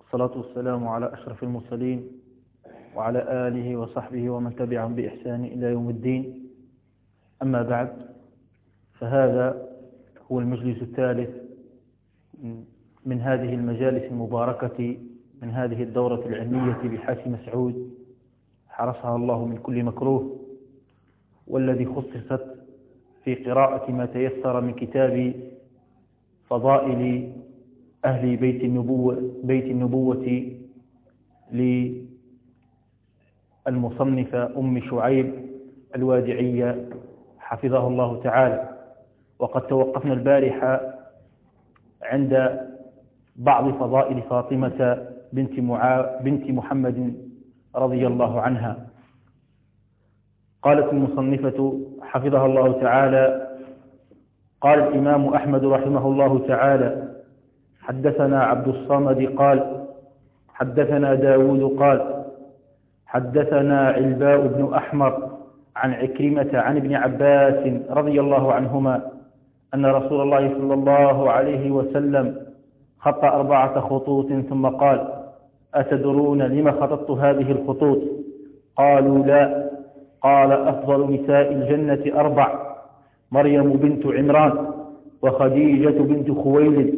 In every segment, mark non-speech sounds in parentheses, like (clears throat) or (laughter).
الصلاة والسلام على أشرف المرسلين وعلى آله وصحبه ومن تبعهم بإحسان إلى يوم الدين. أما بعد فهذا هو المجلس الثالث من هذه المجالس المباركة من هذه الدورة العلمية بحاج مسعود. حرسها الله من كل مكروه والذي خصصت في قراءة ما تيسر من كتاب فضائل أهل بيت النبوة, بيت النبوة للمصنفة أم شعيب الوادعية حفظه الله تعالى. وقد توقفنا البارحة عند بعض فضائل فاطمة بنت, معا بنت محمد رضي الله عنها. قالت المصنفة حفظها الله تعالى قال الإمام أحمد رحمه الله تعالى حدثنا عبد الصمد قال حدثنا داود قال حدثنا علباء بن أحمر عن عكرمة عن ابن عباس رضي الله عنهما أن رسول الله صلى الله عليه وسلم خط أربعة خطوط ثم قال أتدرون لم خططت هذه الخطوط؟ قالوا لا. قال أفضل نساء الجنة أربع مريم بنت عمران وخديجة بنت خويلد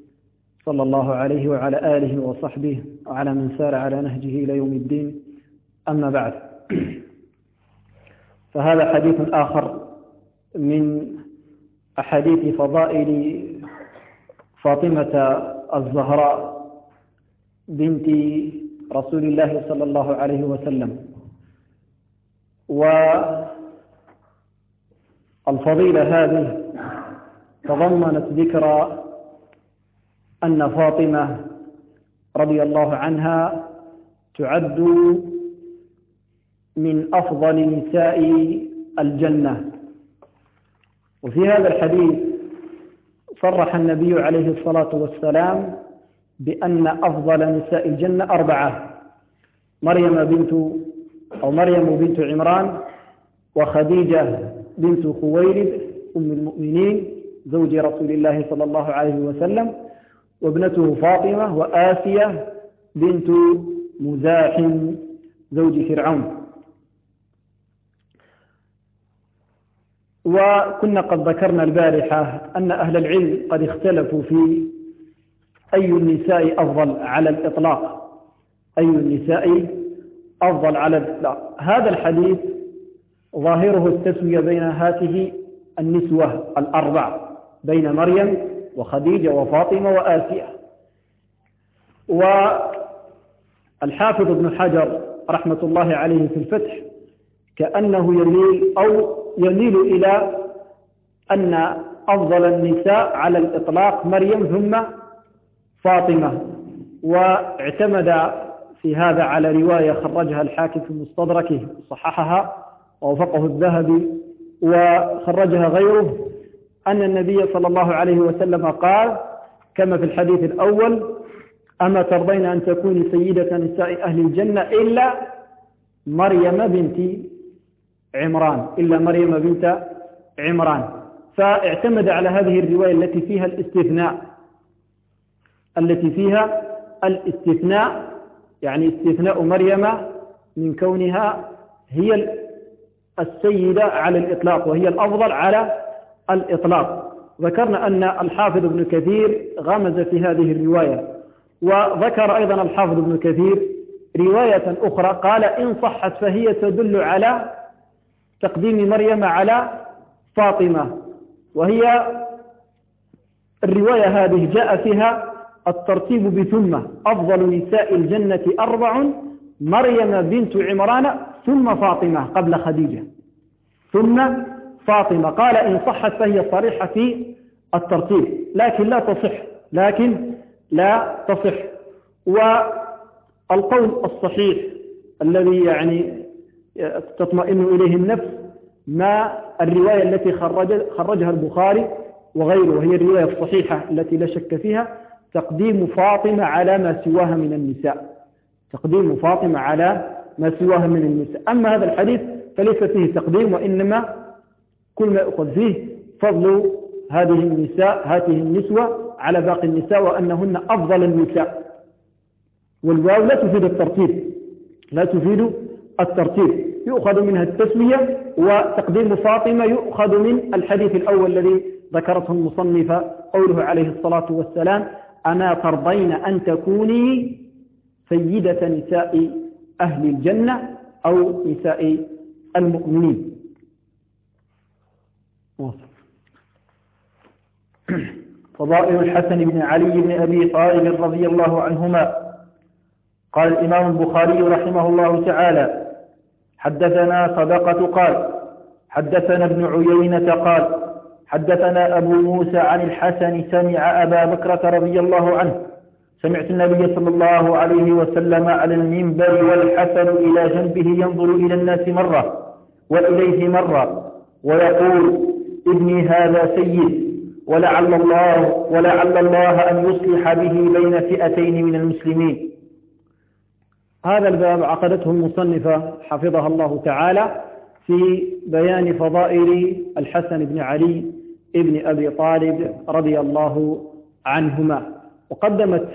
صلى الله عليه وعلى آله وصحبه وعلى من سار على نهجه إلى يوم الدين. أما بعد فهذا حديث آخر من أحاديث فضائل فاطمة الزهراء بنت رسول الله صلى الله عليه وسلم. والفضيلة هذه تضمنت ذكر أن فاطمة رضي الله عنها تعد من أفضل نساء الجنة. وفي هذا الحديث صرح النبي عليه الصلاة والسلام بأن أفضل نساء الجنة أربعة مريم بنت أو مريم بنت عمران وخديجة بنت خويلد أم المؤمنين زوج رسول الله صلى الله عليه وسلم. وابنته فاطمة وآسية بنت مزاحم زوج فرعون. وكنا قد ذكرنا البارحة أن أهل العلم قد اختلفوا في أي النساء أفضل على الإطلاق أي النساء أفضل على الإطلاق. هذا الحديث ظاهره التسوية بين هاته النسوة الأربع بين مريم وخديجة وفاطمة وآسية والحافظ ابن حجر رحمة الله عليه في الفتح كأنه يميل أو يميل إلى أن أفضل النساء على الإطلاق مريم ثم فاطمة. واعتمد في هذا على رواية خرجها الحاكم في مستدركه صححها ووفقه الذهبي وخرجها غيره. أن النبي صلى الله عليه وسلم قال كما في الحديث الأول أما ترضين أن تكوني سيدة نساء أهل الجنة إلا مريم بنت عمران إلا مريم بنت عمران. فاعتمد على هذه الرواية التي فيها الاستثناء. التي فيها الاستثناء يعني استثناء مريم من كونها هي السيدة على الإطلاق وهي الأفضل على الإطلاق. ذكرنا أن الحافظ ابن كثير غمز في هذه الرواية وذكر أيضا الحافظ ابن كثير رواية أخرى قال إن صحت فهي تدل على تقديم مريم على فاطمة. وهي الرواية هذه جاء فيها الترتيب بثم أفضل نساء الجنة أربع مريم بنت عمران ثم فاطمة قبل خديجة. ثم فاطمة. قال إن صحت فهي صريحة في الترتيب. لكن لا تصح. لكن لا تصح. والقول الصحيح الذي يعني تطمئن إليه النفس ما الرواية التي خرج خرجها البخاري وغيره وهي الرواية الصحيحة التي لا شك فيها تقديم فاطمة على ما سواها من النساء. تقديم فاطمة على ما سواها من النساء. أما هذا الحديث فليس فيه تقديم وإنما كل ما يأخذ فيه فضل هذه النساء هذه النسوة على باقي النساء وأنهن أفضل النساء. والواو لا تفيد الترتيب. لا تفيد الترتيب. يؤخذ منها التسمية وتقديم فاطمة يؤخذ من الحديث الأول الذي ذكرته المصنفة قوله عليه الصلاة والسلام أنا ترضين أن تكوني سيدة نساء أهل الجنة أو نساء المؤمنين. فضائل الحسن بن علي بن أبي طالب رضي الله عنهما. قال الإمام البخاري رحمه الله تعالى حدثنا صدقة قال حدثنا ابن عيينة قال حدثنا أبو موسى عن الحسن سمع أبا بكرة رضي الله عنه. سمعت النبي صلى الله عليه وسلم على المنبر والحسن إلى جنبه ينظر إلى الناس مرة وإليه مرة ويقول ابني هذا سيد ولعل الله ولعل الله أن يصلح به بين فئتين من المسلمين. هذا الباب عقدته المصنفة حفظها الله تعالى في بيان فضائل الحسن بن علي ابن أبي طالب رضي الله عنهما. وقدمت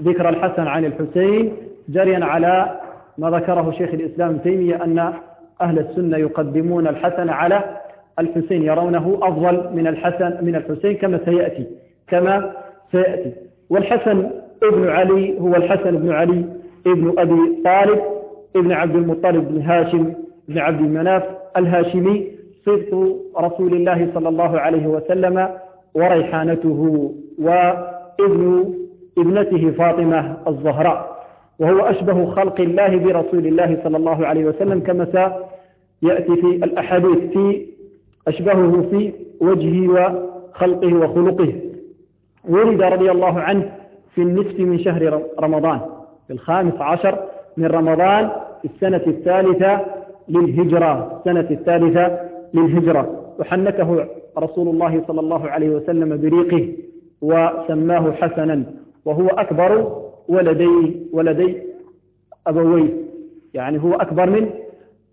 ذكر الحسن عن الحسين جريا على ما ذكره شيخ الإسلام تيمية أن أهل السنة يقدمون الحسن على الحسين يرونه أفضل من الحسن من الحسين كما سيأتي كما سيأتي. والحسن ابن علي هو الحسن بن علي ابن أبي طالب ابن عبد المطلب بن هاشم بن عبد المناف الهاشمي صدق رسول الله صلى الله عليه وسلم وريحانته وابن ابنته فاطمة الزهراء. وهو أشبه خلق الله برسول الله صلى الله عليه وسلم كما سيأتي في الأحاديث في أشبهه في وجهه وخلقه وخلقه. ولد رضي الله عنه في النصف من شهر رمضان في الخامس عشر من رمضان في السنة الثالثة للهجرة السنة الثالثة للهجرة. وحنكه رسول الله صلى الله عليه وسلم بريقه وسماه حسنا وهو أكبر ولدي ولدي أبويه. يعني هو أكبر من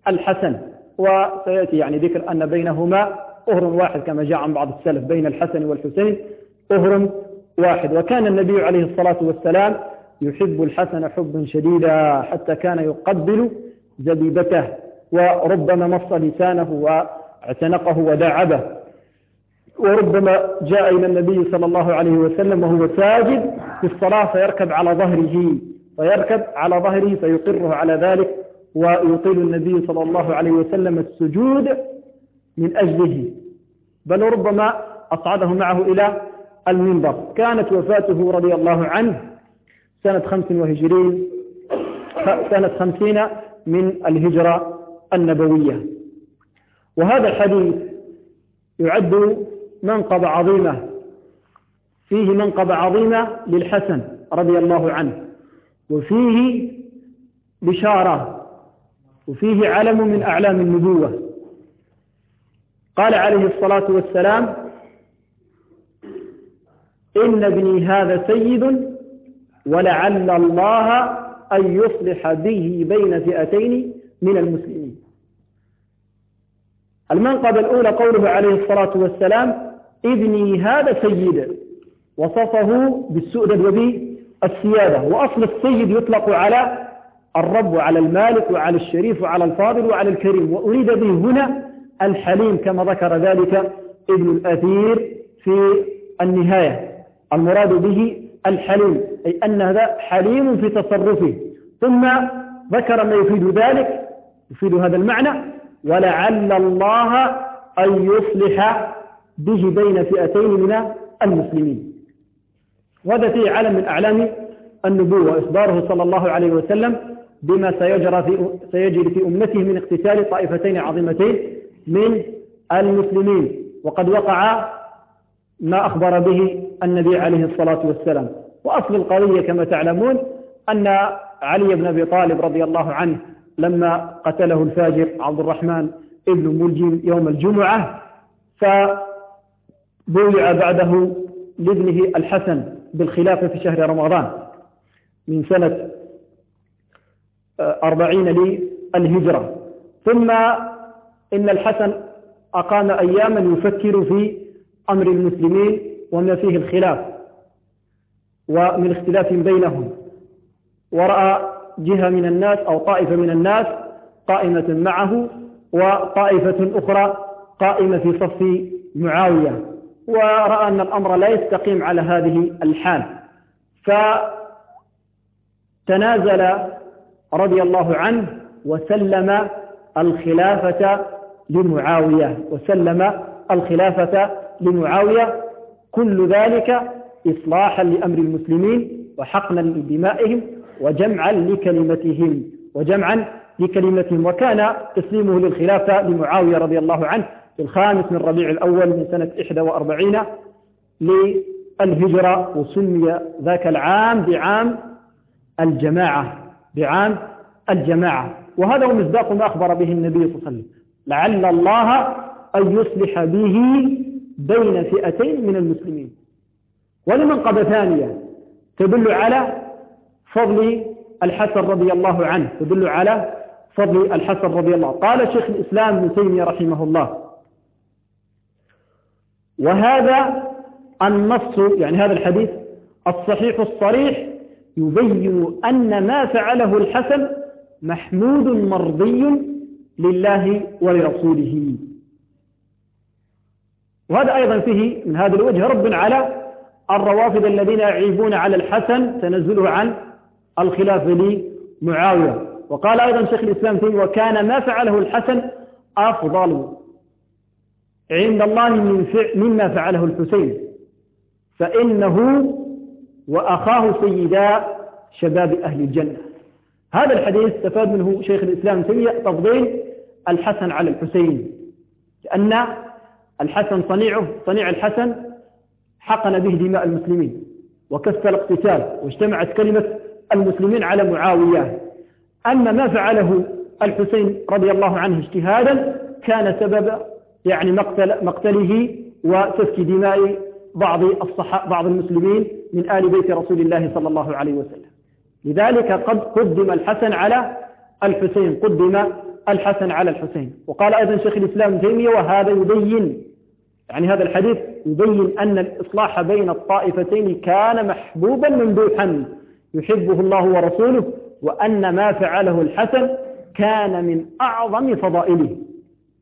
الحسن. وسيأتي يعني ذكر أن بينهما أهر واحد كما جاء عن بعض السلف بين الحسن والحسين أهر واحد. وكان النبي عليه الصلاة والسلام يحب الحسن حبا شديدا حتى كان يقبل زبيبته وربما مص لسانه واعتنقه وداعبه. وربما جاء إلى النبي صلى الله عليه وسلم وهو ساجد في الصلاة فيركب على ظهره فيركب على ظهره فيقره على ذلك. ويطيل النبي صلى الله عليه وسلم السجود من أجله. بل ربما أصعده معه إلى المنبر. كانت وفاته رضي الله عنه سنة خمس وهجرين سنة خمسين من الهجرة النبوية. وهذا الحديث يعد منقبة عظيمة فيه منقبة عظيمة للحسن رضي الله عنه وفيه بشارة وفيه علم من أعلام النبوة. قال عليه الصلاة والسلام إن ابني هذا سيد ولعل الله أن يصلح به بين فئتين من المسلمين. المنقبة الأولى قوله عليه الصلاة والسلام ابني هذا سيد وصفه بالسؤدد وبالسيادة. وأصل السيد يطلق على الرب وعلى المالك وعلى الشريف وعلى الفاضل وعلى الكريم. وأريد به هنا الحليم كما ذكر ذلك ابن الأثير في النهاية. المراد به الحليم أي أن هذا حليم في تصرفه. ثم ذكر ما يفيد ذلك يفيد هذا المعنى ولعل الله أن يصلح به بين فئتين من المسلمين وهذا فيه علم من أعلام النبوة إخباره صلى الله عليه وسلم بما سيجرى في سيجري في أمته من اقتتال طائفتين عظيمتين من المسلمين. وقد وقع ما أخبر به النبي عليه الصلاة والسلام. وأصل القضية كما تعلمون أن علي بن أبي طالب رضي الله عنه لما قتله الفاجر عبد الرحمن ابن ملجم يوم الجمعة فبويع بعده لابنه الحسن بالخلافة في شهر رمضان من سنة أربعين للهجرة. ثم إن الحسن أقام أياما يفكر في أمر المسلمين وما فيه الخلاف ومن اختلاف بينهم. ورأى جهة من الناس أو طائفة من الناس قائمة معه وطائفة أخرى قائمة في صف معاوية. ورأى أن الأمر لا يستقيم على هذه الحال. فتنازل رضي الله عنه وسلم الخلافة لمعاوية وسلم الخلافة لمعاوية. كل ذلك إصلاحا لأمر المسلمين وحقنا لدمائهم وجمعا لكلمتهم وجمعا لكلمتهم. وكان تسليمه للخلافة لمعاوية رضي الله عنه في الخامس من ربيع الأول من سنة 41 للهجرة وسمي ذاك العام بعام الجماعة. بعام الجماعة. وهذا هو مصداق ما أخبر به النبي صلى الله عليه وسلم. لعل الله أن يصلح به بين فئتين من المسلمين. ولمنقبة ثانية تدل على فضل الحسن رضي الله عنه. تدل على فضل الحسن رضي الله. قال شيخ الإسلام ابن تيمية رحمه الله وهذا النص يعني هذا الحديث الصحيح الصريح يبين أن ما فعله الحسن محمود مرضي لله ولرسوله. وهذا أيضا فيه من هذا الوجه رب على الروافض الذين يعيبون على الحسن تنزله عن الخلاف لمعاوية. وقال أيضا شيخ الإسلام فيه وكان ما فعله الحسن أفضل عند الله من مما فعله الحسين. فإنه وأخاه سيدا شباب أهل الجنة. هذا الحديث استفاد منه شيخ الإسلام تيمية تفضيل الحسن على الحسين لأن الحسن صنيعه صنيع الحسن حقن به دماء المسلمين وكسر الاقتتال واجتمعت كلمة المسلمين على معاوية. أما ما فعله الحسين رضي الله عنه اجتهادا كان سبب يعني مقتل مقتله وسفك دماء بعض الصحابة بعض المسلمين من آل بيت رسول الله صلى الله عليه وسلم. لذلك قد قدم الحسن على الحسين قدم الحسن على الحسين. وقال أيضا شيخ الإسلام تيمية وهذا يبين يعني هذا الحديث يبين أن الإصلاح بين الطائفتين كان محبوبا ممدوحا. يحبه الله ورسوله وأن ما فعله الحسن كان من أعظم فضائله.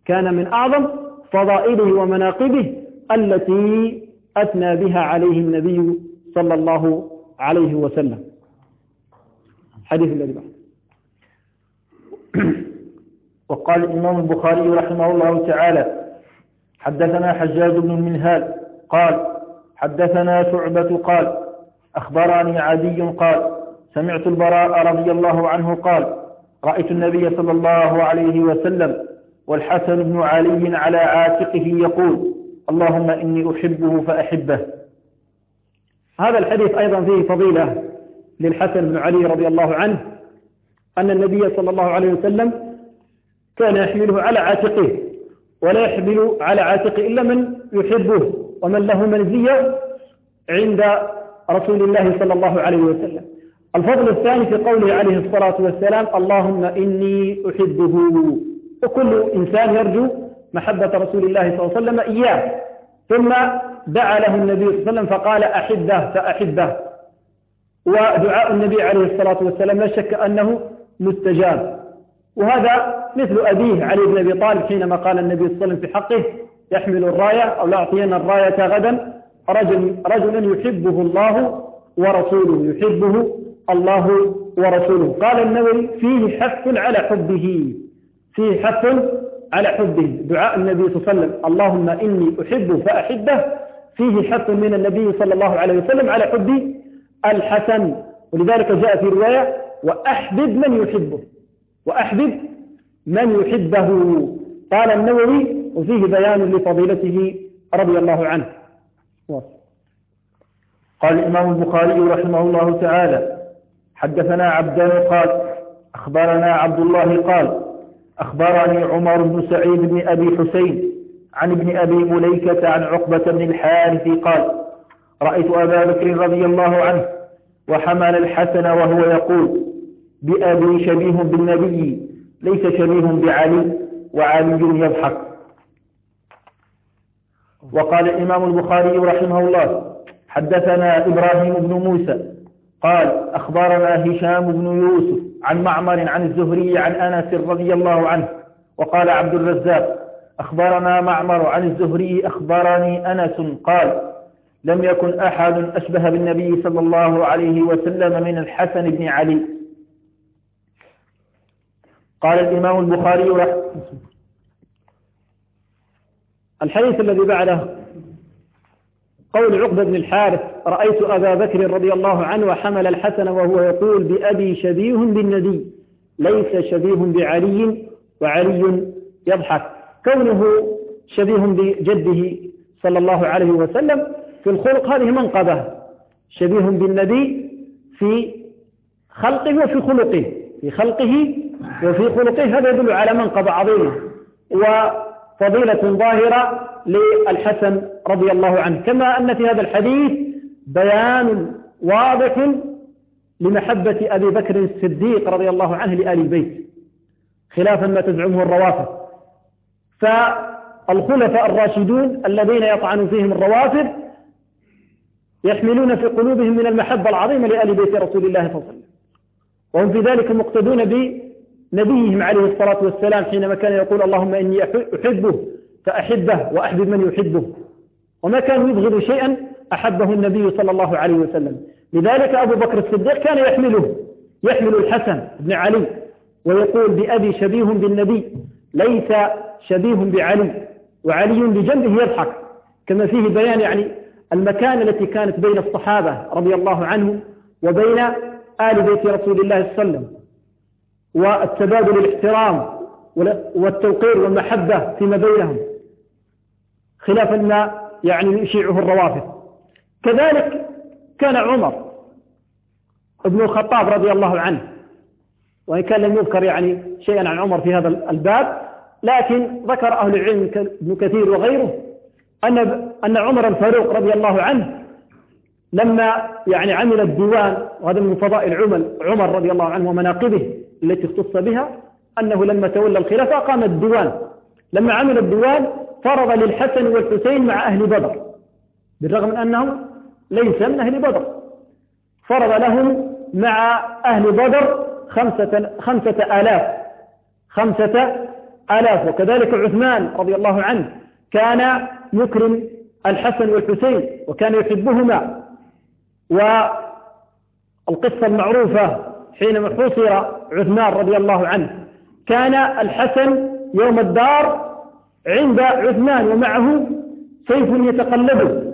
كان من أعظم فضائله ومناقبه التي أثنى بها عليه النبي صلى الله عليه وسلم. حديث الذي بعد. (clears throat) وقال الإمام البخاري رحمه الله تعالى حدثنا حجاج بن المنهال قال حدثنا شعبة قال أخبرني عدي قال سمعت البراء رضي الله عنه قال رأيت النبي صلى الله عليه وسلم والحسن بن علي على عاتقه يقول اللهم إني أحبه فأحبه. هذا الحديث أيضا فيه فضيلة للحسن بن علي رضي الله عنه أن النبي صلى الله عليه وسلم كان يحمله على عاتقه ولا يحمل على عاتقه إلا من يحبه ومن له منزية عند رسول الله صلى الله عليه وسلم. الفضل الثاني في قوله عليه الصلاة والسلام اللهم إني أحبه. وكل إنسان يرجو محبة رسول الله صلى الله عليه وسلم إياه. ثم دعا له النبي صلى الله عليه وسلم فقال أحبه فأحبه. ودعاء النبي عليه الصلاة والسلام لا شك أنه مستجاب. وهذا مثل أبيه علي بن أبي طالب حينما قال النبي صلى الله عليه وسلم في حقه يحمل الراية أو لأعطين الراية غدا. رجل, رجل يحبه الله ورسوله يحبه الله ورسوله. قال النووي فيه حث على حبه فيه حث على حبه دعاء النبي صلى الله عليه وسلم. اللهم إني أحبه فأحبه. فيه حث من النبي صلى الله عليه وسلم على حب الحسن. ولذلك جاء في رواية وأحبب من يحبه. وأحبب من يحبه. قال النووي وفيه بيان لفضيلته رضي الله عنه. قال الإمام البخاري رحمه الله تعالى حدثنا عبدان قال أخبرنا عبد الله قال أخبرني عمر بن سعيد بن أبي حسين عن ابن أبي مليكة عن عقبة بن الحارث قال رأيت أبا بكر رضي الله عنه وحمل الحسن وهو يقول بأبي شبيه بالنبي ليس شبيه بعلي وعلي يضحك. وقال الإمام البخاري رحمه الله حدثنا إبراهيم بن موسى قال أخبرنا هشام بن يوسف عن معمر عن الزهري عن أنس رضي الله عنه وقال عبد الرزاق أخبرنا معمر عن الزهري أخبرني أنس قال لم يكن أحد أشبه بالنبي صلى الله عليه وسلم من الحسن بن علي. قال الإمام البخاري الحديث الذي بعده قول عقبة بن الحارث رأيت أبا بكر رضي الله عنه وحمل الحسن وهو يقول بأبي شبيه بالنبي ليس شبيه بعلي وعلي يضحك. كونه شبيه بجده صلى الله عليه وسلم في الخلق هذه منقبة. شبيه بالنبي في خلقه وفي خلقه في خلقه وفي خلقه. هذا يدل على منقبة عظيمة وفضيلة ظاهرة للحسن رضي الله عنه. كما أن في هذا الحديث بيان واضح لمحبة أبي بكر الصديق رضي الله عنه لآل البيت خلافا ما تزعمه الروافض. فالخلفاء الراشدون الذين يطعن فيهم الروافض يحملون في قلوبهم من المحبة العظيمة لآل بيت رسول الله صلى الله عليه وسلم. وهم في ذلك مقتدون بنبيهم عليه الصلاة والسلام حينما كان يقول اللهم إني أحبه فأحبه وأحبب من يحبه. وما كان يبغض شيئا أحبه النبي صلى الله عليه وسلم. لذلك أبو بكر الصديق كان يحمله يحمل الحسن بن علي ويقول بأبي شبيه بالنبي ليس شبيه بعلي وعلي بجنبه يضحك كما فيه بيان يعني المكان التي كانت بين الصحابة رضي الله عنهم وبين آل بيت رسول الله صلى الله عليه وسلم. والتبادل الاحترام والتوقير والمحبة فيما بينهم خلافا ما يعني يشيعه الروافض. كذلك كان عمر ابن الخطاب رضي الله عنه وإن كان لم يذكر يعني شيئا عن عمر في هذا الباب لكن ذكر أهل العلم ابن كثير وغيره أن أن عمر الفاروق رضي الله عنه لما يعني عمل الديوان وهذا من فضائل عمر عمر رضي الله عنه ومناقبه التي اختص بها أنه لما تولى الخلافة قام الديوان. لما عمل الديوان فرض للحسن والحسين مع أهل بدر بالرغم من أنهم ليس من أهل بدر. فرض لهم مع أهل بدر خمسة, خمسة آلاف. خمسة آلاف. وكذلك عثمان رضي الله عنه كان يكرم الحسن والحسين وكان يحبهما. والقصة المعروفة حينما حصر عثمان رضي الله عنه كان الحسن يوم الدار عند عثمان ومعه سيف يتقلبه.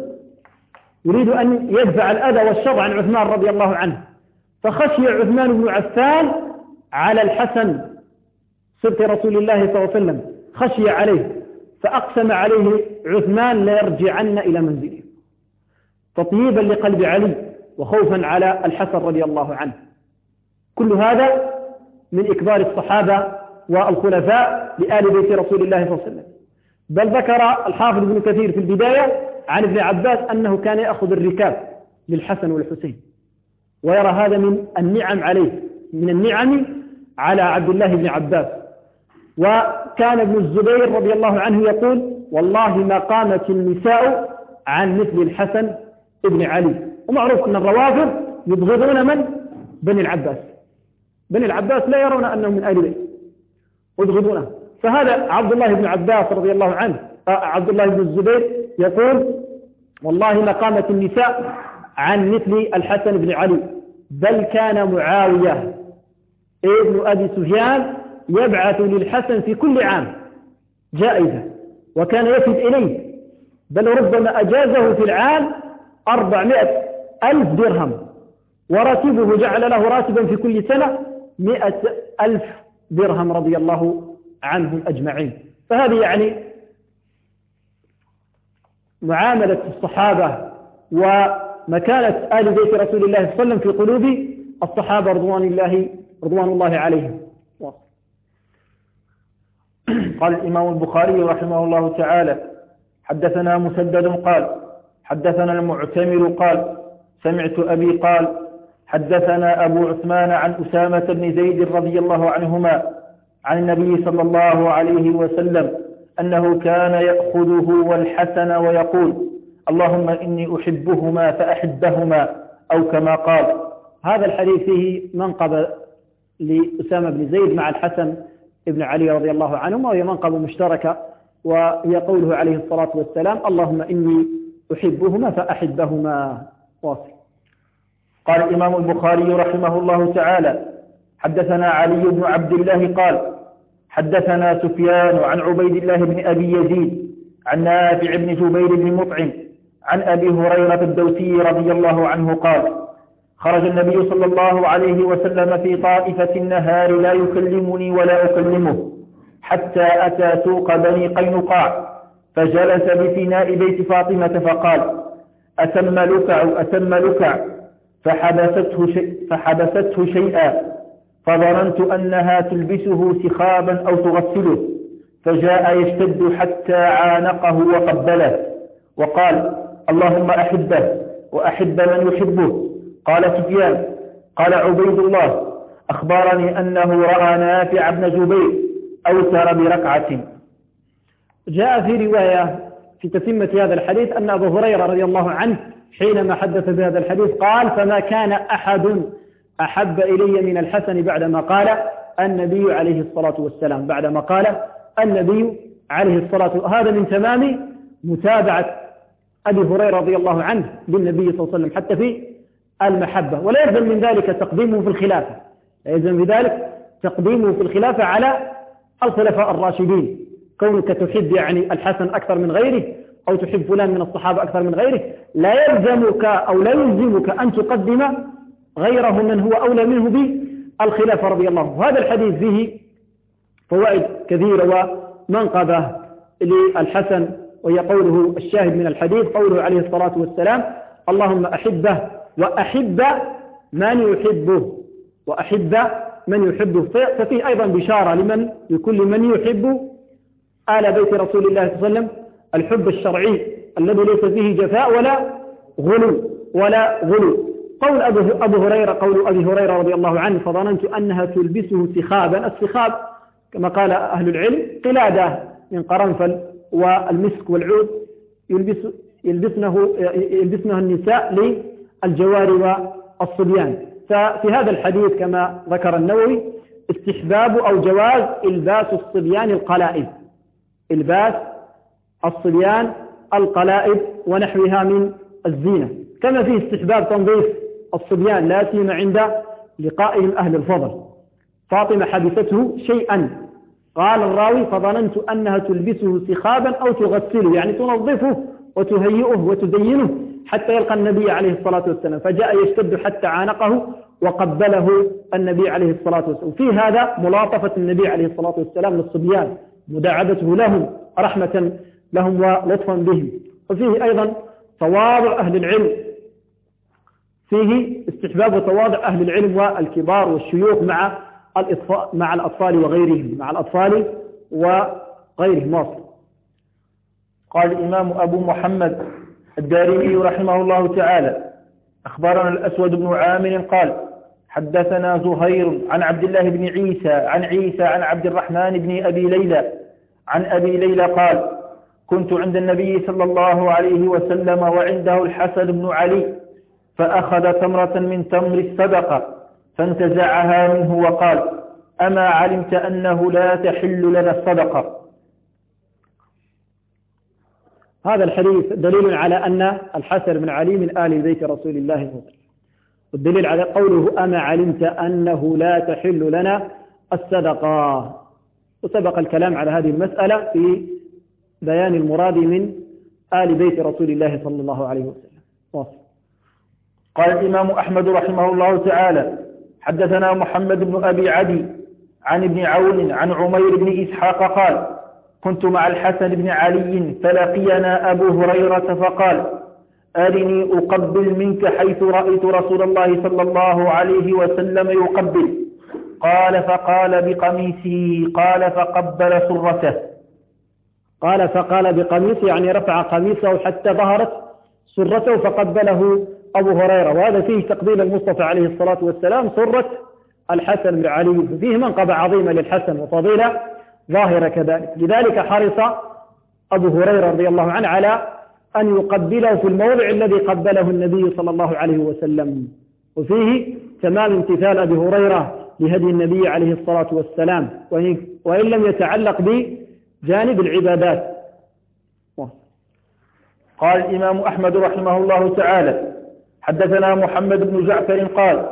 يريد أن يدفع الأذى والشر عن عثمان رضي الله عنه. فخشي عثمان بن عفان على الحسن سبط رسول الله صلى الله عليه وسلم. خشي عليه فأقسم عليه عثمان ليرجعن إلى منزله. تطييبا لقلب علي وخوفا على الحسن رضي الله عنه. كل هذا من إكبار الصحابة والخلفاء لآل بيت رسول الله صلى الله عليه وسلم. بل ذكر الحافظ ابن كثير في البداية عن ابن عباس أنه كان يأخذ الركاب للحسن والحسين ويرى هذا من النعم عليه من النعم على عبد الله بن عباس. وكان ابن الزبير رضي الله عنه يقول والله ما قامت النساء عن مثل الحسن ابن علي. ومعروف أن الروافض يبغضون من؟ بني العباس. بني العباس لا يرون أنهم من آل بيت. ويبغضونه فهذا عبد الله بن عباس رضي الله عنه آه، عبد الله بن الزبير يقول والله ما قامت النساء عن مثل الحسن بن علي بل كان معاوية ابن أبي سفيان يبعث للحسن في كل عام جائزة وكان يفد إليه بل ربما أجازه في العام أربعمائة ألف درهم وراتبه جعل له راتبا في كل سنة مئة ألف درهم رضي الله عنهم أجمعين. فهذه يعني معاملة الصحابة ومكانة آل بيت رسول الله صلى الله عليه وسلم في قلوب الصحابة رضوان الله رضوان الله عليهم. قال الإمام البخاري رحمه الله تعالى حدثنا مسدد قال حدثنا المعتمر قال سمعت أبي قال حدثنا أبو عثمان عن أسامة بن زيد رضي الله عنهما عن النبي صلى الله عليه وسلم أنه كان يأخذه والحسن ويقول اللهم إني أحبهما فأحبهما أو كما قال. هذا الحديث فيه منقب لأسامة بن زيد مع الحسن ابن علي رضي الله عنهما وهي منقب مشتركة وهي قوله عليه الصلاة والسلام اللهم إني أحبهما فأحبهما. واصل. قال الإمام البخاري رحمه الله تعالى حدثنا علي بن عبد الله قال حدثنا سفيان عن عبيد الله بن أبي يزيد عن نافع بن جبير بن مطعم عن أبي هريرة الدوسي رضي الله عنه قال خرج النبي صلى الله عليه وسلم في طائفة النهار لا يكلمني ولا أكلمه حتى أتى سوق بني قينقاع فجلس بفناء بيت فاطمة فقال أتم لكع أتم لكع فحبسته, فحبسته شيئا. فظننت أنها تلبسه سخابا أو تغسله فجاء يشتد حتى عانقه وقبله وقال اللهم أحبه وأحب من يحبه. قال سفيان قال عبيد الله أخبرني أنه رأى نافع بن جبير أوتر بركعة. جاء في رواية في تتمة هذا الحديث أن أبو هريرة رضي الله عنه حينما حدث بهذا الحديث قال فما كان أحد أحب إلي من الحسن بعدما قال النبي عليه الصلاة والسلام بعدما قال النبي عليه الصلاة هذا من تمام متابعة أبي هريرة رضي الله عنه بالنبي صلى الله عليه وسلم حتى في المحبة. ولا يلزم من ذلك تقديمه في الخلافة. لا يلزم بذلك تقديمه في الخلافة على الخلفاء الراشدين. كونك تحب يعني الحسن أكثر من غيره أو تحب فلان من الصحابة أكثر من غيره لا يلزمك أو لا يلزمك أن تقدم غيره من هو أولى منه بالخلافة رضي الله وهذا الحديث فيه فوائد كثيرة ومنقبة للحسن وهي قوله الشاهد من الحديث قوله عليه الصلاة والسلام اللهم أحبه وأحب من يحبه وأحب من يحبه. ففيه أيضا بشارة لمن لكل من يحب آل بيت رسول الله صلى الله عليه وسلم الحب الشرعي الذي ليس فيه جفاء ولا غلو ولا غلو. قول أبو, هريرة قول أبي هريرة رضي الله عنه فظننت أنها تلبسه سخابا السخاب كما قال أهل العلم قلادة من قرنفل والمسك والعود يلبس يلبسنه, يلبسنه النساء للجوار والصبيان. ففي هذا الحديث كما ذكر النووي استحباب أو جواز إلباس الصبيان القلائد. إلباس الصبيان القلائد ونحوها من الزينة. كما فيه استحباب تنظيف الصبيان لا سيما عند لقائهم أهل الفضل. فاطمة حدثته شيئا. قال الراوي فظننت أنها تلبسه سخابا أو تغسله. يعني تنظفه وتهيئه وتزينه حتى يلقى النبي عليه الصلاة والسلام. فجاء يشتد حتى عانقه وقبله النبي عليه الصلاة والسلام. في هذا ملاطفة النبي عليه الصلاة والسلام للصبيان مداعبته لهم رحمة لهم ولطفا بهم. وفيه أيضا تواضع أهل العلم. فيه استحباب وتواضع أهل العلم والكبار والشيوخ مع الأطفال, مع الأطفال وغيرهم مع الأطفال وغيرهم. واصل. قال الإمام أبو محمد الدارمي رحمه الله تعالى أخبرنا الأسود بن عامر قال حدثنا زهير عن عبد الله بن عيسى عن عيسى عن عبد الرحمن بن أبي ليلى عن أبي ليلى قال كنت عند النبي صلى الله عليه وسلم وعنده الحسن بن علي فأخذ تمرة من تمر الصدقة فانتزعها منه وقال أما علمت أنه لا تحل لنا الصدقة؟ هذا الحديث دليل على أن الحسن بن علي من آل بيت رسول الله صلى الله عليه وسلم. والدليل على قوله أما علمت أنه لا تحل لنا الصدقة. وسبق الكلام على هذه المسألة في بيان المراد من آل بيت رسول الله صلى الله عليه وسلم. واصل. قال الإمام أحمد رحمه الله تعالى حدثنا محمد بن أبي عدي عن ابن عون عن عمير بن إسحاق قال كنت مع الحسن بن علي فلقينا أبو هريرة فقال أرني أقبل منك حيث رأيت رسول الله صلى الله عليه وسلم يقبل. قال فقال بقميصه قال فقبل سرته. قال فقال بقميصه يعني رفع قميصه حتى ظهرت سرته فقبله. أبو هريرة وهذا فيه تقبيل المصطفى عليه الصلاة والسلام سرة الحسن بن علي. فيه منقبة عظيمة للحسن وفضيلة ظاهرة كذلك. لذلك حرص أبو هريرة رضي الله عنه على أن يقبله في الموضع الذي قبله النبي صلى الله عليه وسلم. وفيه تمام امتثال أبي هريرة لهدي النبي عليه الصلاة والسلام. وإن لم يتعلق بجانب العبادات. قال الإمام أحمد رحمه الله تعالى حدثنا محمد بن جعفر قال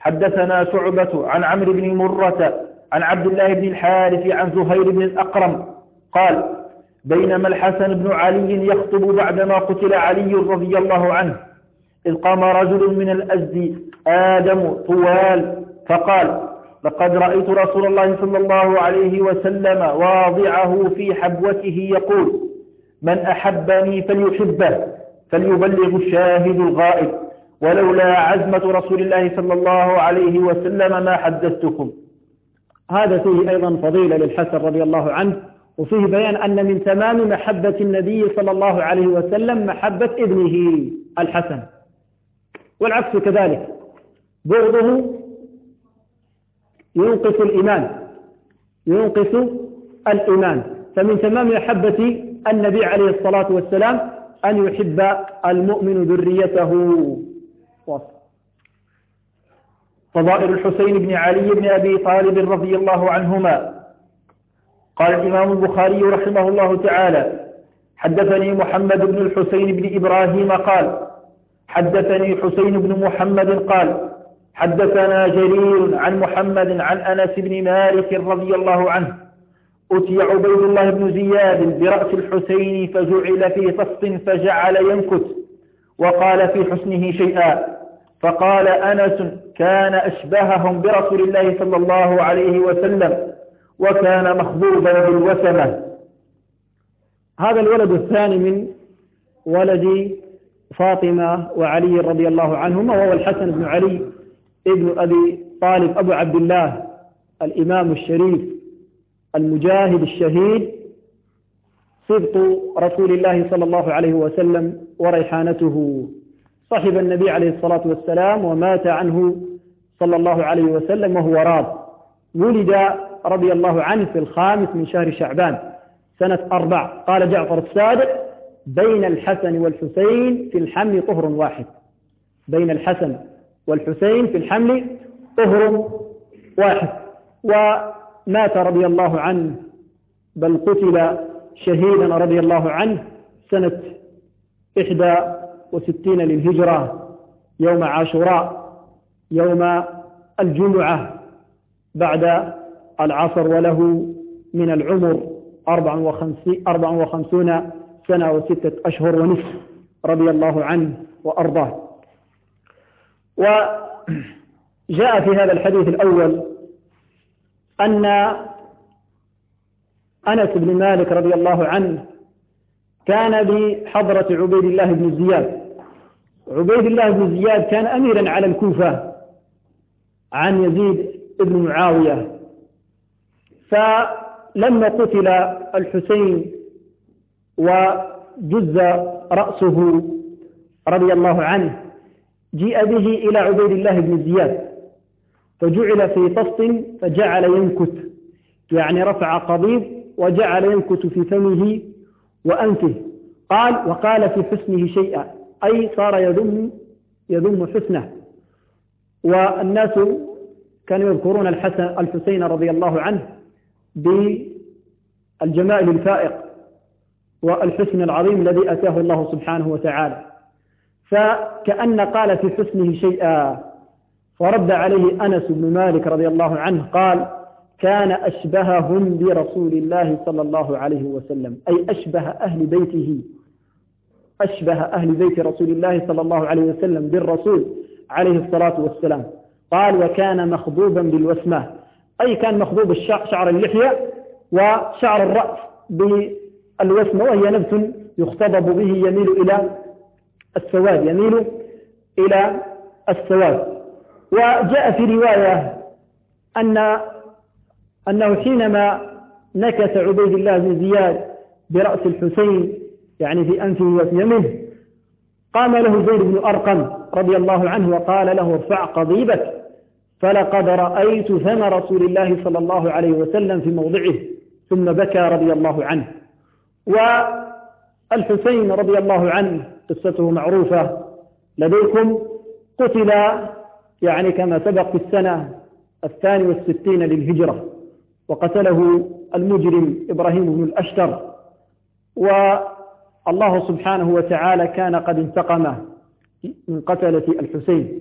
حدثنا شعبة عن عمرو بن مرة عن عبد الله بن الحارث عن زهير بن الأقرم قال بينما الحسن بن علي يخطب بعدما قتل علي رضي الله عنه إذ قام رجل من الأزد آدم طوال فقال لقد رأيت رسول الله صلى الله عليه وسلم واضعه في حبوته يقول من أحبني فليحبه فليبلغ الشاهد الغائب. ولولا عزمة رسول الله صلى الله عليه وسلم ما حدثتكم. هذا فيه أيضا فضيلة للحسن رضي الله عنه وفيه بيان أن من تمام محبة النبي صلى الله عليه وسلم محبة ابنه الحسن. والعكس كذلك بغضه ينقص الإيمان ينقص الإيمان. فمن تمام محبة النبي عليه الصلاة والسلام أن يحب المؤمن ذريته. فضائل الحسين بن علي بن أبي طالب رضي الله عنهما. قال الإمام البخاري رحمه الله تعالى حدثني محمد بن الحسين بن إبراهيم قال حدثني حسين بن محمد قال حدثنا جرير عن محمد عن أنس بن مالك رضي الله عنه. أتي عبيد الله بن زياد برأس الحسين فجعل في فص فجعل ينكت وقال في حسنه شيئا. فقال أنس كان أشبههم برسول الله صلى الله عليه وسلم وكان مخضوبا بالوسمة هذا الولد الثاني من ولد فاطمة وعلي رضي الله عنهما وهو الحسن بن علي ابن أبي طالب أبو عبد الله الإمام الشريف المجاهد الشهيد صدق رسول الله صلى الله عليه وسلم وريحانته. صحب النبي عليه الصلاة والسلام ومات عنه صلى الله عليه وسلم وهو راض. ولد رضي الله عنه في الخامس من شهر شعبان سنة أربع. قال جعفر الصادق بين الحسن والحسين في الحمل طهر واحد. بين الحسن والحسين في الحمل طهر واحد. ومات رضي الله عنه بل قتل شهيدا رضي الله عنه سنة إحدى وستين للهجرة يوم عاشوراء يوم الجمعة بعد العصر وله من العمر أربع وخمسون سنة وستة أشهر ونصف رضي الله عنه وأرضاه. وجاء في هذا الحديث الأول أن أنس بن مالك رضي الله عنه كان بحضرة عبيد الله بن زياد. عبيد الله بن زياد كان أميرا على الكوفة عن يزيد بن معاوية. فلما قتل الحسين وجز رأسه رضي الله عنه جيء به إلى عبيد الله بن زياد فجعل في طست فجعل ينكت يعني رفع قضيب وجعل ينكت في فمه وأنفه قال وقال في حسنه شيئا. أي صار يذم يذم حسنه. والناس كانوا يذكرون الحسن الحسين رضي الله عنه بالجمال الفائق والحسن العظيم الذي أتاه الله سبحانه وتعالى. فكأن قال في حسنه شيئا فرد عليه أنس بن مالك رضي الله عنه قال كان أشبههم برسول الله صلى الله عليه وسلم. أي أشبه أهل بيته. أشبه أهل بيت رسول الله صلى الله عليه وسلم بالرسول عليه الصلاة والسلام. قال وكان مخضوبا بالوسمة. أي كان مخضوب شعر اللحية وشعر الرأس بالوسمة وهي نبت يختضب به يميل إلى السواد يميل إلى السواد. وجاء في رواية أن أنه حينما نكس عبيد الله بن زياد برأس الحسين يعني في أنفه وفي يمه قام له زيد بن أرقم رضي الله عنه وقال له ارفع قضيبك. فلقد رأيت ثم رسول الله صلى الله عليه وسلم في موضعه. ثم بكى رضي الله عنه. والحسين رضي الله عنه قصته معروفة لديكم قتل يعني كما سبق في السنة الثاني والستين للهجرة. وقتله المجرم إبراهيم بن الأشتر. والله سبحانه وتعالى كان قد انتقم من قتلة الحسين.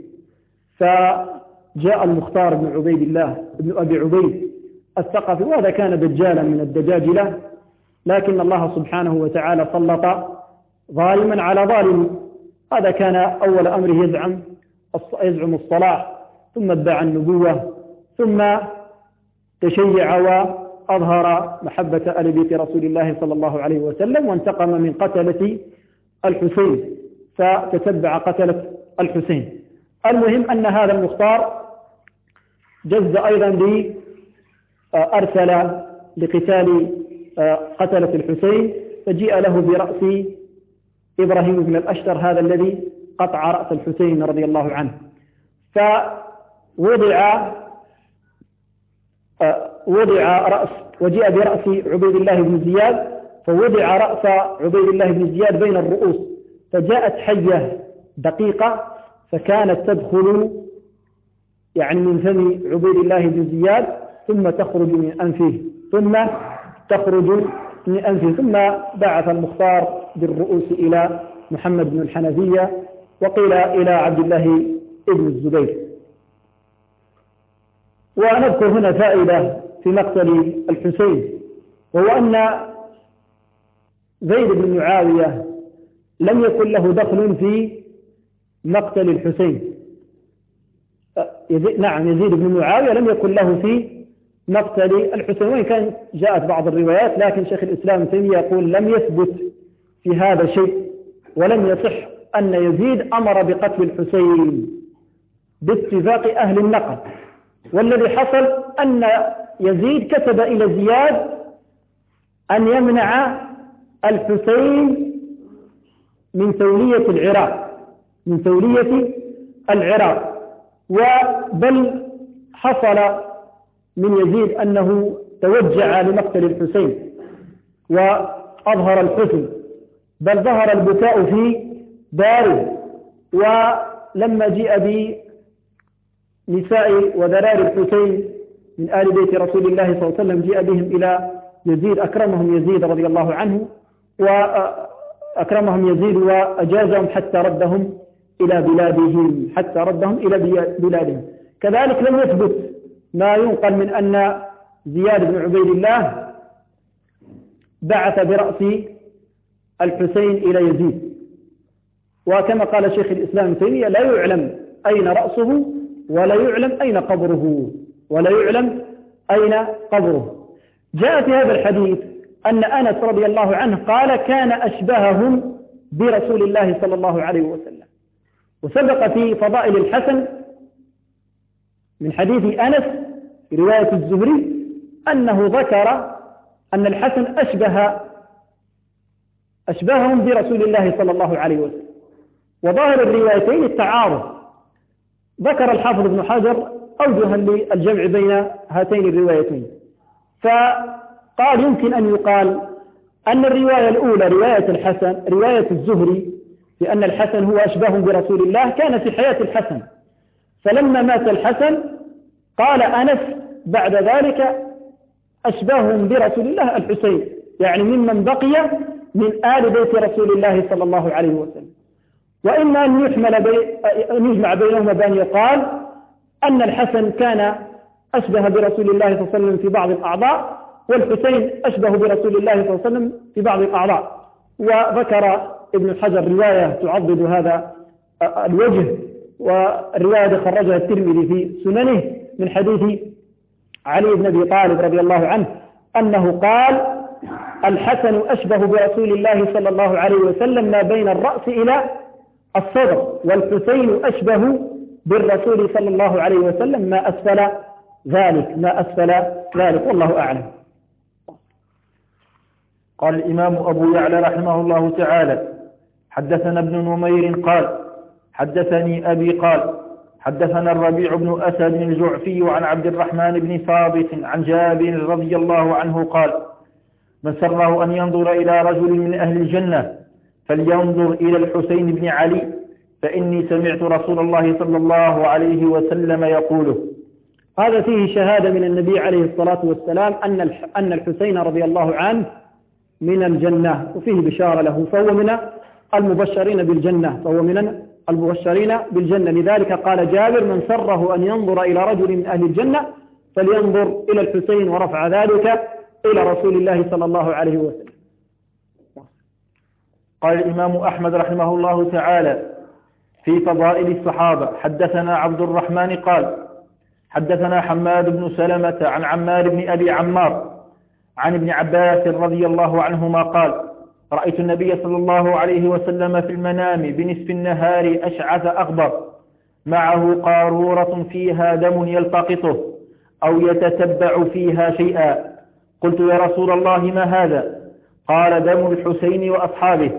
فجاء المختار بن عبيد الله بن أبي عبيد الثقفي وهذا كان دجالا من الدجاجلة لكن الله سبحانه وتعالى سلط ظالما على ظالم. هذا كان أول أمره يزعم يزعم الصلاح ثم ادعى النبوة ثم تشيع وأظهر محبة آل بيت رسول الله صلى الله عليه وسلم وانتقم من قتلة الحسين فتتبع قتلة الحسين. المهم أن هذا المختار جز أيضا لي أرسل لقتال قتلة الحسين فجيء له برأس إبراهيم بن الأشتر هذا الذي قطع رأس الحسين رضي الله عنه. فوضع وضع رأس وجاء برأس عبيد الله بن زياد فوضع رأس عبيد الله بن زياد بين الرؤوس فجاءت حية دقيقة فكانت تدخل يعني من فم عبيد الله بن زياد ثم تخرج من أنفه ثم تخرج من أنفه ثم بعث المختار بالرؤوس إلى محمد بن الحنفية وقيل إلى عبد الله بن الزبير. ونذكر هنا فائدة في مقتل الحسين وهو أن زيد بن معاوية لم يكن له دخل في مقتل الحسين. يزيد نعم يزيد بن معاوية لم يكن له في مقتل الحسين وإن كان جاءت بعض الروايات لكن شيخ الإسلام تيمية يقول لم يثبت في هذا شيء ولم يصح أن يزيد أمر بقتل الحسين باتفاق أهل النقل والذي حصل أن يزيد كتب إلى زياد أن يمنع الحسين من تولية العراق من تولية العراق. وبل حصل من يزيد أنه توجع لمقتل الحسين وأظهر الحزن. بل ظهر البكاء في داره. ولما جيء نساء وذرار الحسين من آل بيت رسول الله صلى الله عليه وسلم جاء بهم إلى يزيد أكرمهم يزيد رضي الله عنه وأكرمهم يزيد وأجازهم حتى ردهم إلى بلادهم حتى ردهم إلى بلادهم. كذلك لم يثبت ما ينقل من أن زياد بن عبيد الله بعث برأس الحسين إلى يزيد. وكما قال شيخ الإسلام تيمية لا يعلم أين رأسه ولا يعلم أين قبره ولا يعلم أين قبره. جاء في هذا الحديث أن أنس رضي الله عنه قال كان أشبههم برسول الله صلى الله عليه وسلم. وسبق في فضائل الحسن من حديث أنس رواية الزهري أنه ذكر أن الحسن أشبه أشبههم برسول الله صلى الله عليه وسلم. وظاهر الروايتين التعارض. ذكر الحافظ ابن حجر أوجها للجمع بين هاتين الروايتين. فقال يمكن أن يقال أن الرواية الأولى رواية الحسن رواية الزهري لأن الحسن هو أشباه برسول الله كان في حياة الحسن. فلما مات الحسن قال أنس بعد ذلك أشباههم برسول الله الحسين يعني ممن بقي من آل بيت رسول الله صلى الله عليه وسلم. وإما أن يحمل بي... أن يجمع بينهما بأن يقال أن الحسن كان أشبه برسول الله صلى الله عليه وسلم في بعض الأعضاء والحسين أشبه برسول الله صلى الله عليه وسلم في بعض الأعضاء. وذكر ابن حجر رواية تعضد هذا الوجه والرواية خرجها الترمذي في سننه من حديث علي بن أبي طالب رضي الله عنه أنه قال الحسن أشبه برسول الله صلى الله عليه وسلم ما بين الرأس إلى الصدر والحسين أشبه بالرسول صلى الله عليه وسلم ما أسفل ذلك ما أسفل ذلك والله أعلم. قال الإمام أبو يعلى رحمه الله تعالى حدثنا ابن نمير قال حدثني أبي قال حدثنا الربيع بن أسد الجعفي عن عبد الرحمن بن ثابت عن جابر رضي الله عنه قال من سره أن ينظر إلى رجل من أهل الجنة فلينظر إلى الحسين بن علي فإني سمعت رسول الله صلى الله عليه وسلم يقوله. هذا فيه شهادة من النبي عليه الصلاة والسلام أن أن الحسين رضي الله عنه من الجنة وفيه بشارة له فهو من المبشرين بالجنة فهو من المبشرين بالجنة. لذلك قال جابر من سره أن ينظر إلى رجل من أهل الجنة فلينظر إلى الحسين ورفع ذلك إلى رسول الله صلى الله عليه وسلم. قال الإمام أحمد رحمه الله تعالى في فضائل الصحابة حدثنا عبد الرحمن قال حدثنا حماد بن سلمة عن عمار بن أبي عمار عن ابن عباس رضي الله عنهما قال رأيت النبي صلى الله عليه وسلم في المنام بنصف النهار أشعث أغبر معه قارورة فيها دم يلتقطه أو يتتبع فيها شيئا. قلت يا رسول الله ما هذا؟ قال دم الحسين وأصحابه.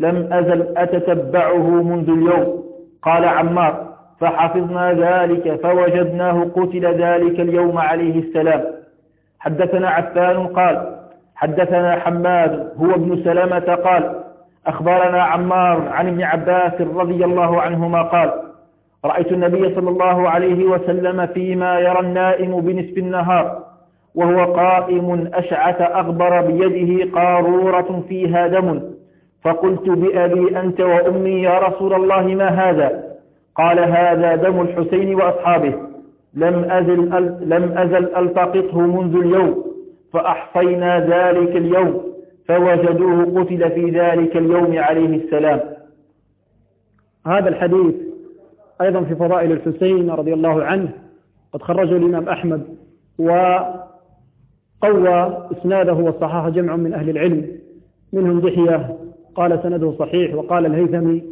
لم أزل أتتبعه منذ اليوم. قال عمار فحفظنا ذلك فوجدناه قتل ذلك اليوم عليه السلام. حدثنا عفان قال حدثنا حماد هو ابن سلمة قال أخبرنا عمار عن ابن عباس رضي الله عنهما قال رأيت النبي صلى الله عليه وسلم فيما يرى النائم بنصف النهار وهو قائم أشعث أغبر بيده قارورة فيها دم. فقلت بأبي أنت وأمي يا رسول الله ما هذا؟ قال هذا دم الحسين وأصحابه. لم أزل, لم أزل ألتقطه منذ اليوم فأحصينا ذلك اليوم فوجدوه قتل في ذلك اليوم عليه السلام. هذا الحديث أيضا في فضائل الحسين رضي الله عنه قد خرجه الإمام أحمد وقوى إسناده وصححه جمع من أهل العلم منهم دحية قال سنده صحيح وقال الهيثمي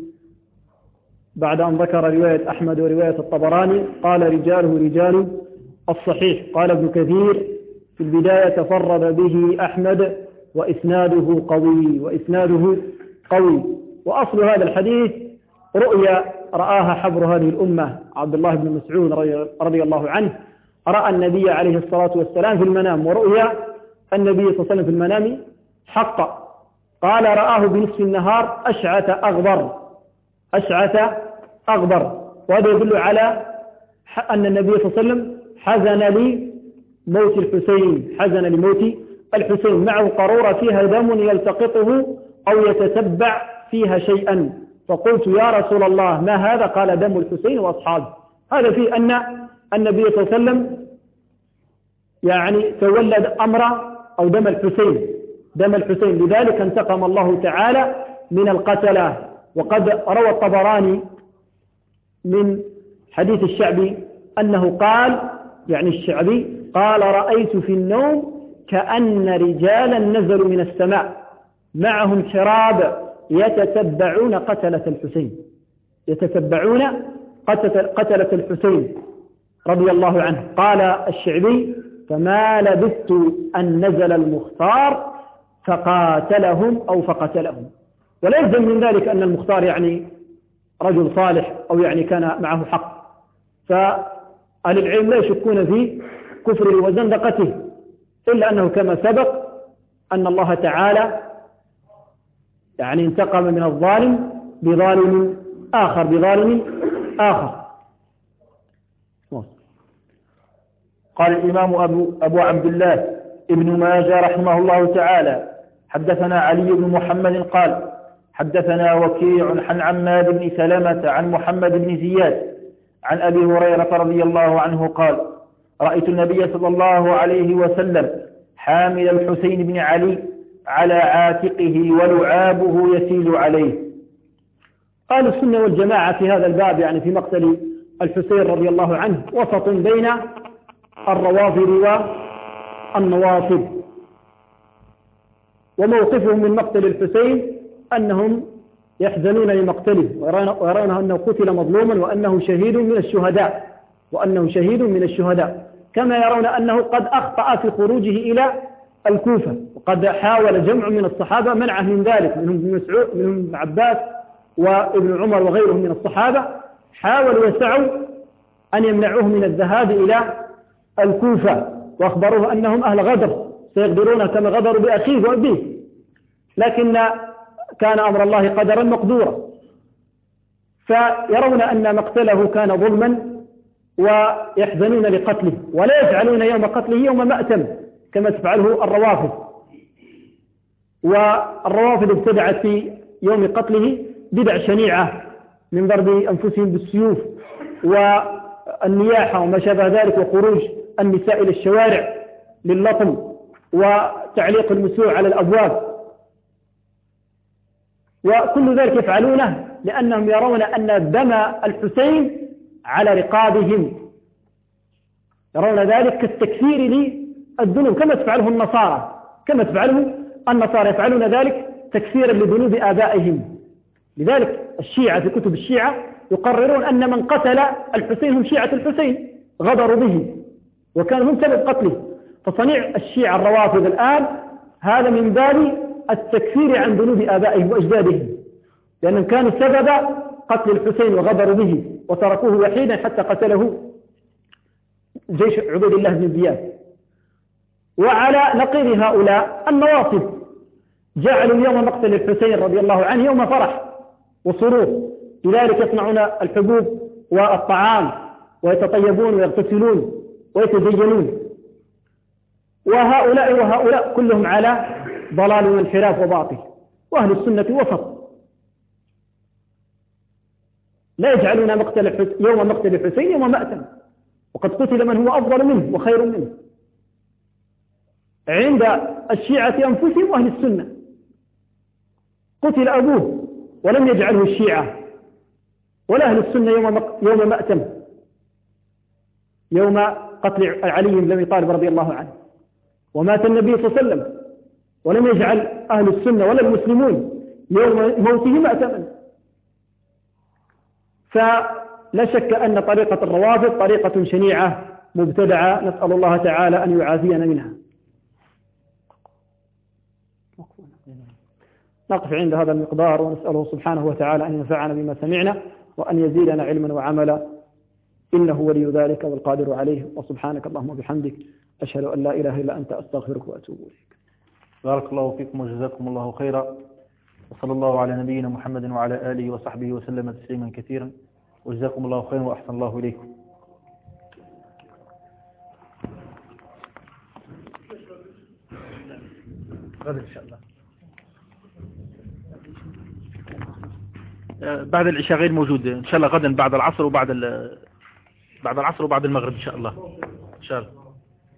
بعد أن ذكر رواية أحمد ورواية الطبراني قال رجاله رجال الصحيح. قال ابن كثير في البداية تفرد به أحمد وإسناده قوي وإسناده قوي. وأصل هذا الحديث رؤيا رآها حبر هذه الأمة. عبد الله بن مسعود رضي الله عنه رأى النبي عليه الصلاة والسلام في المنام. ورؤيا النبي صلى الله عليه وسلم في المنام حق. قال رآه بنصف النهار أشعث أغبر أشعث أغبر. وهذا يدل على أن النبي صلى الله عليه وسلم حزن لي موت الحسين حزن لموت الحسين. معه قارورة فيها دم يلتقطه أو يتتبع فيها شيئا. فقلت يا رسول الله ما هذا؟ قال دم الحسين وأصحابه. هذا في أن النبي صلى الله عليه وسلم يعني تولد أمر أو دم الحسين. دم الحسين. لذلك انتقم الله تعالى من القتلة وقد روى الطبراني من حديث الشعبي أنه قال يعني الشعبي قال رأيت في النوم كأن رجالا نزلوا من السماء معهم حراب يتتبعون قتلة الحسين. يتتبعون قتلة الحسين رضي الله عنه. قال الشعبي فما لبثت أن نزل المختار فقاتلهم أو فقتلهم. ولا يلزم من ذلك أن المختار يعني رجل صالح أو يعني كان معه حق. فأهل العلم لا يشكون في كفره وزندقته إلا أنه كما سبق أن الله تعالى يعني انتقم من الظالم بظالم آخر بظالم آخر. قال الإمام أبو, أبو عبد الله ابن ماجه رحمه الله تعالى حدثنا علي بن محمد قال حدثنا وكيع عن عماد بن سلمة عن محمد بن زياد عن أبي هريرة رضي الله عنه قال رأيت النبي صلى الله عليه وسلم حامل الحسين بن علي على عاتقه ولعابه يسيل عليه. قال السنة والجماعة في هذا الباب يعني في مقتل الحسين رضي الله عنه وسط بين الروافض والنواصب. وموقفهم من مقتل الحسين أنهم يحزنون لمقتله ويرون أنه قتل مظلوما وأنه شهيد من الشهداء وأنه شهيد من الشهداء. كما يرون أنه قد أخطأ في خروجه إلى الكوفة وقد حاول جمع من الصحابة منعه من ذلك منهم ابن مسعود منهم ابن عباس وابن عمر وغيرهم من الصحابة حاولوا وسعوا أن يمنعوه من الذهاب إلى الكوفة وأخبروه أنهم أهل غدر. سيغدرون كما غدروا بأخيه وأبيه. لكن كان أمر الله قدرا مقدورا. فيرون أن مقتله كان ظلما ويحزنون لقتله ولا يفعلون يوم قتله يوم مأتم كما تفعله الروافض. والروافض ابتدعت في يوم قتله بدع شنيعة من ضرب أنفسهم بالسيوف والنياحة وما شابه ذلك وخروج النساء إلى الشوارع للطم. وتعليق المسوع على الأبواب. وكل ذلك يفعلونه لأنهم يرون أن دم الحسين على رقابهم. يرون ذلك كالتكفير للذنوب كما تفعله النصارى. كما تفعله النصارى يفعلون ذلك تكفيرا لذنوب آبائهم. لذلك الشيعة في كتب الشيعة يقررون أن من قتل الحسين هم شيعة الحسين غدروا به وكانوا هم سبب قتله. فصنيع الشيعة الروافض الآن هذا من باب التكفير عن ذنوب آبائهم وأجدادهم. لأنهم كانوا سبب قتل الحسين وغدروا به وتركوه وحيدا حتى قتله جيش عبيد الله بن زياد. وعلى نقيض هؤلاء النواصب. جعلوا يوم مقتل الحسين رضي الله عنه يوم فرح وسرور لذلك يصنعون الحبوب والطعام ويتطيبون ويغتسلون ويتزينون وهؤلاء وهؤلاء كلهم على ضلال وانحراف وباطل. وأهل السنة وسط لا يجعلون مقتل يوم مقتل الحسين يوم مأتم. وقد قتل من هو أفضل منه وخير منه. عند الشيعة أنفسهم وأهل السنة. قتل أبوه ولم يجعله الشيعة. ولا أهل السنة يوم يوم مأتم. يوم قتل علي بن أبي طالب رضي الله عنه. ومات النبي صلى الله عليه وسلم ولم يجعل أهل السنة ولا المسلمون يوم موته مأتما فلا شك أن طريقة الروافض طريقة شنيعة مبتدعة. نسأل الله تعالى أن يعافينا منها. نقف عند هذا المقدار ونسأله سبحانه وتعالى أن ينفعنا بما سمعنا وأن يزيدنا علما وعملا. إنه ولي ذلك والقادر عليه وسبحانك اللهم وبحمدك أشهد أن لا إله إلا أنت أستغفرك وأتوب إليك. بارك الله فيكم وجزاكم الله خيرا. وصلى الله على نبينا محمد وعلى آله وصحبه وسلم تسليما كثيرا. وجزاكم الله خيرا وأحسن الله إليكم. غدا إن شاء الله. آه، بعد العشاء غير موجود. إن شاء الله غدا بعد العصر وبعد بعد العصر وبعد المغرب إن شاء الله. إن شاء الله.